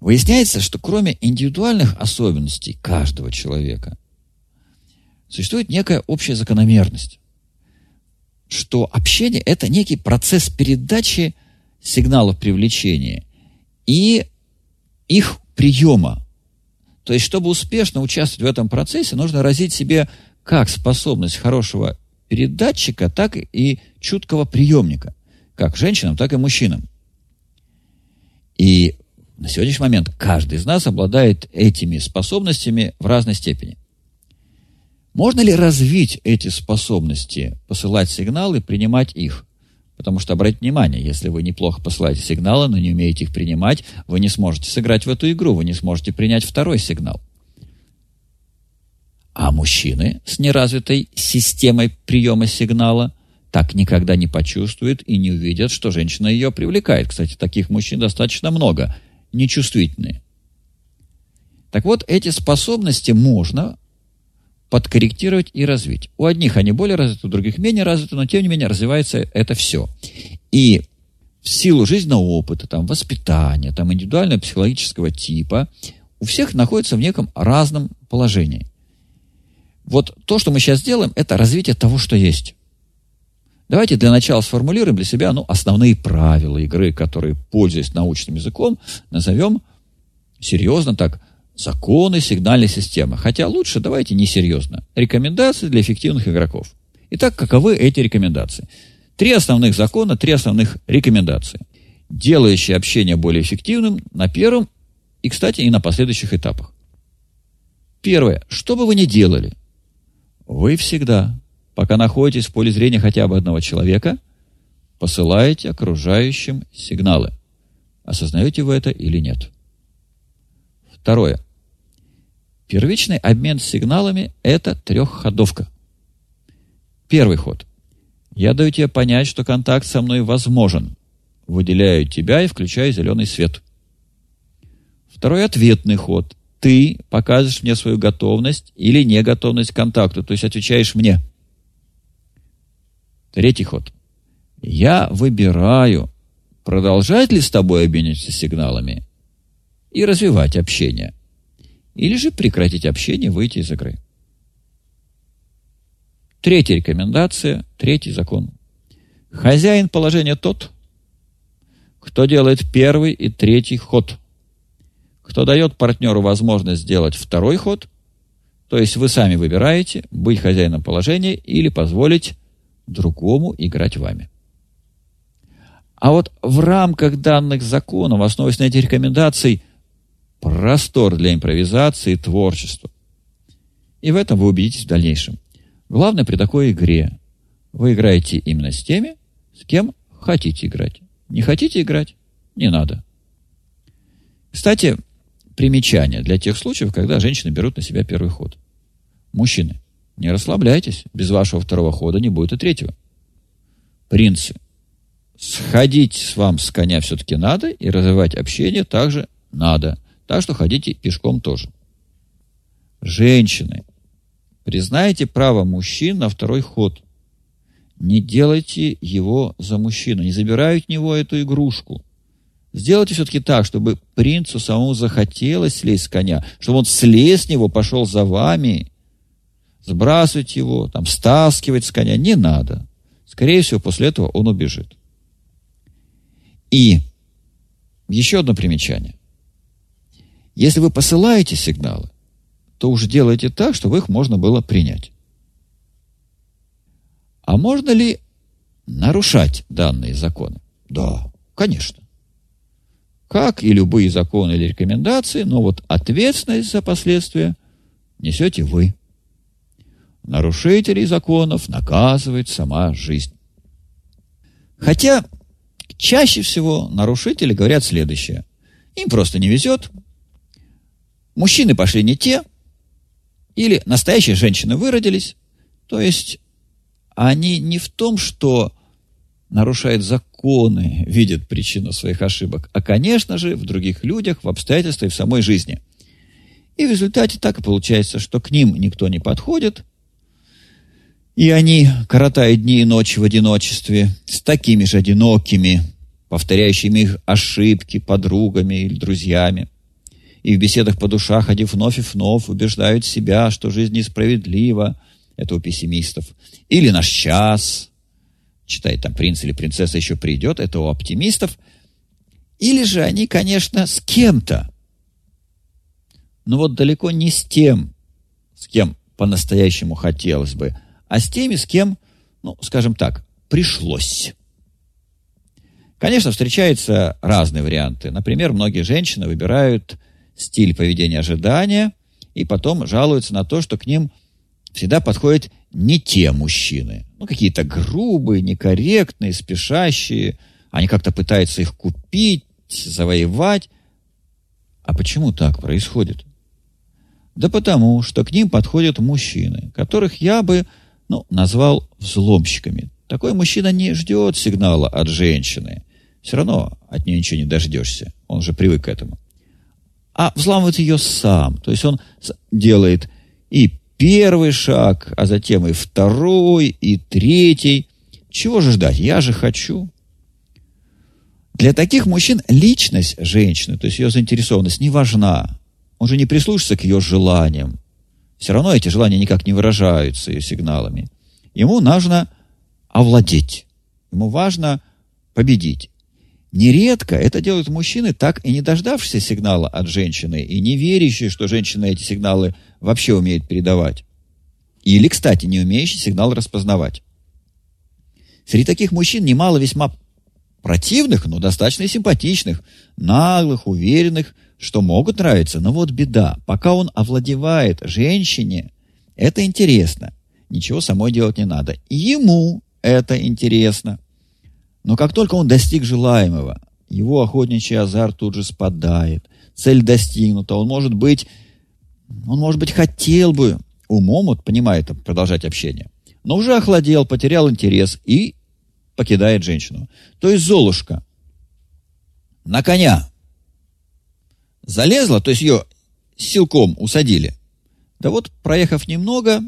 Выясняется, что кроме индивидуальных особенностей каждого человека, существует некая общая закономерность, что общение – это некий процесс передачи сигналов привлечения и их приема. То есть, чтобы успешно участвовать в этом процессе, нужно развить себе как способность хорошего передатчика, так и чуткого приемника, как женщинам, так и мужчинам. И на сегодняшний момент каждый из нас обладает этими способностями в разной степени. Можно ли развить эти способности, посылать сигналы, принимать их? Потому что, обратите внимание, если вы неплохо посылаете сигналы, но не умеете их принимать, вы не сможете сыграть в эту игру, вы не сможете принять второй сигнал. А мужчины с неразвитой системой приема сигнала так никогда не почувствуют и не увидят, что женщина ее привлекает. Кстати, таких мужчин достаточно много, нечувствительные. Так вот, эти способности можно подкорректировать и развить. У одних они более развиты, у других менее развиты, но тем не менее развивается это все. И в силу жизненного опыта, там, воспитания, там, индивидуального психологического типа, у всех находится в неком разном положении. Вот то, что мы сейчас делаем, это развитие того, что есть. Давайте для начала сформулируем для себя ну, основные правила игры, которые, пользуясь научным языком, назовем серьезно так законы сигнальной системы. Хотя лучше давайте несерьезно. Рекомендации для эффективных игроков. Итак, каковы эти рекомендации? Три основных закона, три основных рекомендации, делающие общение более эффективным на первом и, кстати, и на последующих этапах. Первое. Что бы вы ни делали, вы всегда, пока находитесь в поле зрения хотя бы одного человека, посылаете окружающим сигналы. Осознаете вы это или нет? Второе. Первичный обмен сигналами – это трехходовка. Первый ход. Я даю тебе понять, что контакт со мной возможен. Выделяю тебя и включаю зеленый свет. Второй ответный ход. Ты показываешь мне свою готовность или неготовность к контакту, то есть отвечаешь мне. Третий ход. Я выбираю, продолжать ли с тобой обмениваться сигналами и развивать общение – или же прекратить общение, выйти из игры. Третья рекомендация, третий закон. Хозяин положения тот, кто делает первый и третий ход. Кто дает партнеру возможность сделать второй ход, то есть вы сами выбираете быть хозяином положения или позволить другому играть вами. А вот в рамках данных законов, основываясь на этих рекомендаций, простор для импровизации и творчества. И в этом вы убедитесь в дальнейшем. Главное при такой игре вы играете именно с теми, с кем хотите играть. Не хотите играть? Не надо. Кстати, примечание для тех случаев, когда женщины берут на себя первый ход. Мужчины, не расслабляйтесь. Без вашего второго хода не будет и третьего. Принцы, сходить с вам с коня все-таки надо, и развивать общение также надо – так что ходите пешком тоже. Женщины, признайте право мужчин на второй ход. Не делайте его за мужчину, не забирайте у него эту игрушку. Сделайте все-таки так, чтобы принцу самому захотелось слезть с коня, чтобы он слез с него, пошел за вами. Сбрасывать его, там, стаскивать с коня не надо. Скорее всего, после этого он убежит. И еще одно примечание. Если вы посылаете сигналы, то уж делайте так, чтобы их можно было принять. А можно ли нарушать данные законы? Да, конечно. Как и любые законы или рекомендации, но вот ответственность за последствия несете вы. Нарушителей законов наказывает сама жизнь. Хотя чаще всего нарушители говорят следующее. Им просто не везет, мужчины пошли не те, или настоящие женщины выродились. То есть они не в том, что нарушают законы, видят причину своих ошибок, а, конечно же, в других людях, в обстоятельствах и в самой жизни. И в результате так и получается, что к ним никто не подходит, и они коротают дни и ночи в одиночестве с такими же одинокими, повторяющими их ошибки подругами или друзьями – и в беседах по душах они вновь и вновь убеждают себя, что жизнь несправедлива, это у пессимистов. Или наш час, читает там принц или принцесса еще придет, это у оптимистов. Или же они, конечно, с кем-то. Но вот далеко не с тем, с кем по-настоящему хотелось бы, а с теми, с кем, ну, скажем так, пришлось. Конечно, встречаются разные варианты. Например, многие женщины выбирают стиль поведения ожидания и потом жалуются на то, что к ним всегда подходят не те мужчины. Ну, какие-то грубые, некорректные, спешащие. Они как-то пытаются их купить, завоевать. А почему так происходит? Да потому, что к ним подходят мужчины, которых я бы ну, назвал взломщиками. Такой мужчина не ждет сигнала от женщины. Все равно от нее ничего не дождешься. Он уже привык к этому. А взламывает ее сам. То есть он делает и первый шаг, а затем и второй, и третий. Чего же ждать? Я же хочу. Для таких мужчин личность женщины, то есть ее заинтересованность, не важна. Он же не прислушается к ее желаниям. Все равно эти желания никак не выражаются ее сигналами. Ему нужно овладеть. Ему важно победить. Нередко это делают мужчины, так и не дождавшиеся сигнала от женщины и не верящие, что женщина эти сигналы вообще умеет передавать. Или, кстати, не умеющие сигнал распознавать. Среди таких мужчин немало весьма противных, но достаточно симпатичных, наглых, уверенных, что могут нравиться. Но вот беда. Пока он овладевает женщине, это интересно. Ничего самой делать не надо. Ему это интересно. Но как только он достиг желаемого, его охотничий азарт тут же спадает. Цель достигнута. Он может быть, он может быть хотел бы, умом вот понимает продолжать общение, но уже охладел, потерял интерес и покидает женщину. То есть Золушка на коня залезла, то есть ее силком усадили. Да вот, проехав немного,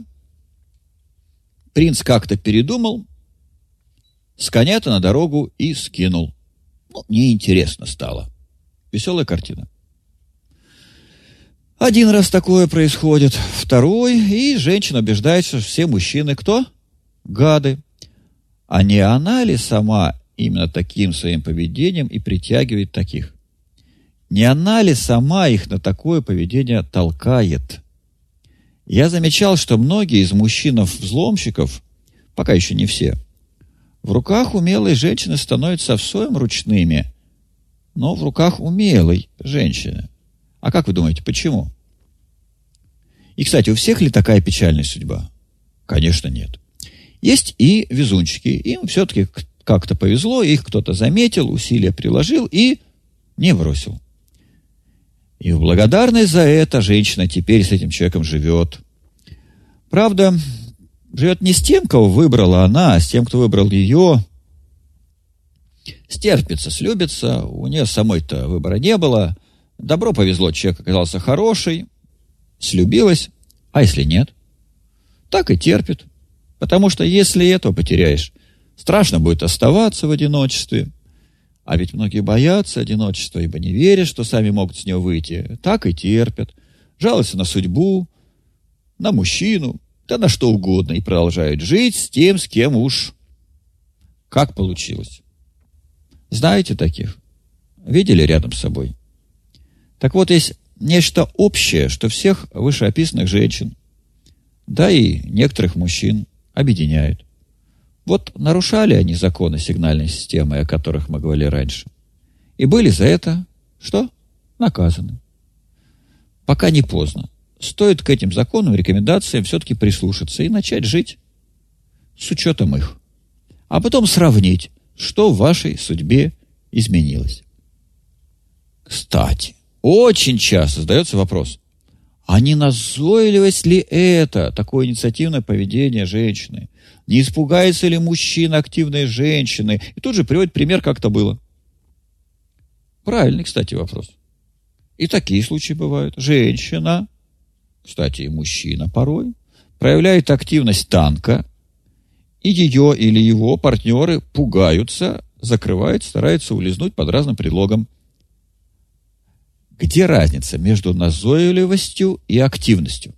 принц как-то передумал, с коня-то на дорогу и скинул. Ну, неинтересно стало. Веселая картина. Один раз такое происходит, второй, и женщина убеждается, что все мужчины кто? Гады. А не она ли сама именно таким своим поведением и притягивает таких? Не она ли сама их на такое поведение толкает? Я замечал, что многие из мужчин-взломщиков, пока еще не все, в руках умелой женщины становятся в своем ручными, но в руках умелой женщины. А как вы думаете, почему? И, кстати, у всех ли такая печальная судьба? Конечно, нет. Есть и везунчики. Им все-таки как-то повезло, их кто-то заметил, усилия приложил и не бросил. И в благодарность за это женщина теперь с этим человеком живет. Правда, живет не с тем, кого выбрала она, а с тем, кто выбрал ее. Стерпится, слюбится, у нее самой-то выбора не было. Добро повезло, человек оказался хороший, слюбилась, а если нет? Так и терпит. Потому что если это потеряешь, страшно будет оставаться в одиночестве. А ведь многие боятся одиночества, ибо не верят, что сами могут с него выйти. Так и терпят. Жалуются на судьбу, на мужчину, да на что угодно, и продолжают жить с тем, с кем уж как получилось. Знаете таких? Видели рядом с собой? Так вот, есть нечто общее, что всех вышеописанных женщин, да и некоторых мужчин объединяет. Вот нарушали они законы сигнальной системы, о которых мы говорили раньше. И были за это, что? Наказаны. Пока не поздно стоит к этим законам, рекомендациям все-таки прислушаться и начать жить с учетом их. А потом сравнить, что в вашей судьбе изменилось. Кстати, очень часто задается вопрос, а не назойливость ли это, такое инициативное поведение женщины? Не испугается ли мужчина активной женщины? И тут же приводит пример, как это было. Правильный, кстати, вопрос. И такие случаи бывают. Женщина кстати, и мужчина порой, проявляет активность танка, и ее или его партнеры пугаются, закрывают, стараются улизнуть под разным предлогом. Где разница между назойливостью и активностью?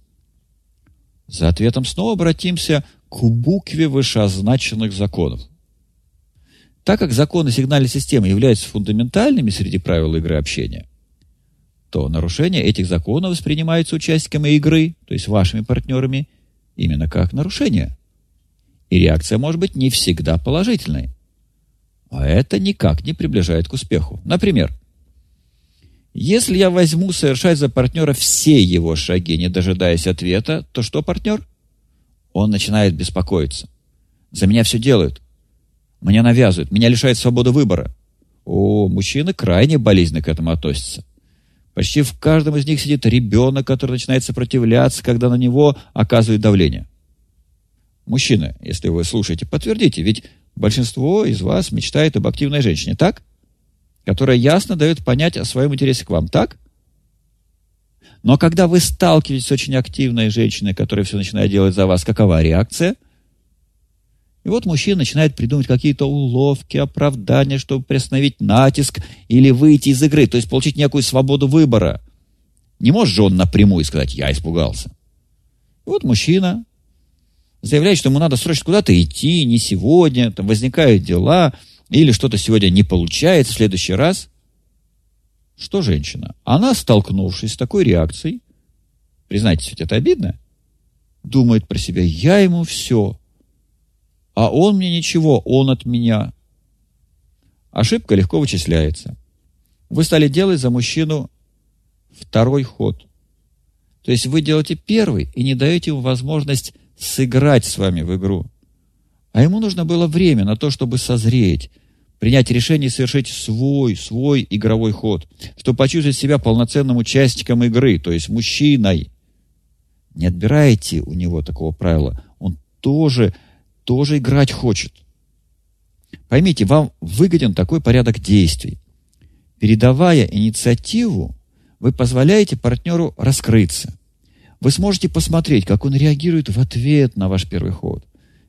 За ответом снова обратимся к букве вышеозначенных законов. Так как законы сигнальной системы являются фундаментальными среди правил игры общения, то нарушение этих законов воспринимается участниками игры, то есть вашими партнерами, именно как нарушение. И реакция может быть не всегда положительной. А это никак не приближает к успеху. Например, если я возьму совершать за партнера все его шаги, не дожидаясь ответа, то что партнер? Он начинает беспокоиться. За меня все делают. Меня навязывают, меня лишают свободы выбора. О, мужчины крайне болезненно к этому относятся. Почти в каждом из них сидит ребенок, который начинает сопротивляться, когда на него оказывают давление. Мужчины, если вы слушаете, подтвердите, ведь большинство из вас мечтает об активной женщине, так? Которая ясно дает понять о своем интересе к вам, так? Но когда вы сталкиваетесь с очень активной женщиной, которая все начинает делать за вас, какова реакция? И вот мужчина начинает придумывать какие-то уловки, оправдания, чтобы приостановить натиск или выйти из игры, то есть получить некую свободу выбора. Не может же он напрямую сказать «я испугался». И вот мужчина заявляет, что ему надо срочно куда-то идти, не сегодня, там возникают дела – или что-то сегодня не получается, в следующий раз. Что женщина? Она, столкнувшись с такой реакцией, признайтесь, ведь это обидно, думает про себя, я ему все, а он мне ничего, он от меня. Ошибка легко вычисляется. Вы стали делать за мужчину второй ход. То есть вы делаете первый и не даете ему возможность сыграть с вами в игру. А ему нужно было время на то, чтобы созреть, принять решение совершить свой, свой игровой ход, чтобы почувствовать себя полноценным участником игры, то есть мужчиной. Не отбирайте у него такого правила. Он тоже, тоже играть хочет. Поймите, вам выгоден такой порядок действий. Передавая инициативу, вы позволяете партнеру раскрыться. Вы сможете посмотреть, как он реагирует в ответ на ваш первый ход,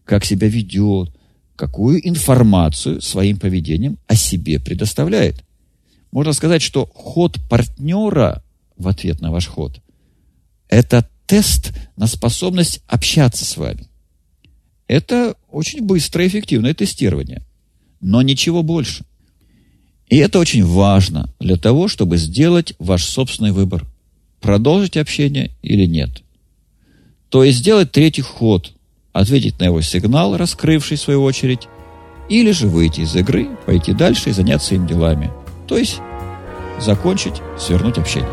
как себя ведет, какую информацию своим поведением о себе предоставляет. Можно сказать, что ход партнера в ответ на ваш ход – это тест на способность общаться с вами. Это очень быстрое и эффективное тестирование, но ничего больше. И это очень важно для того, чтобы сделать ваш собственный выбор – продолжить общение или нет. То есть сделать третий ход – ответить на его сигнал, раскрывший в свою очередь, или же выйти из игры, пойти дальше и заняться им делами. То есть закончить, свернуть общение.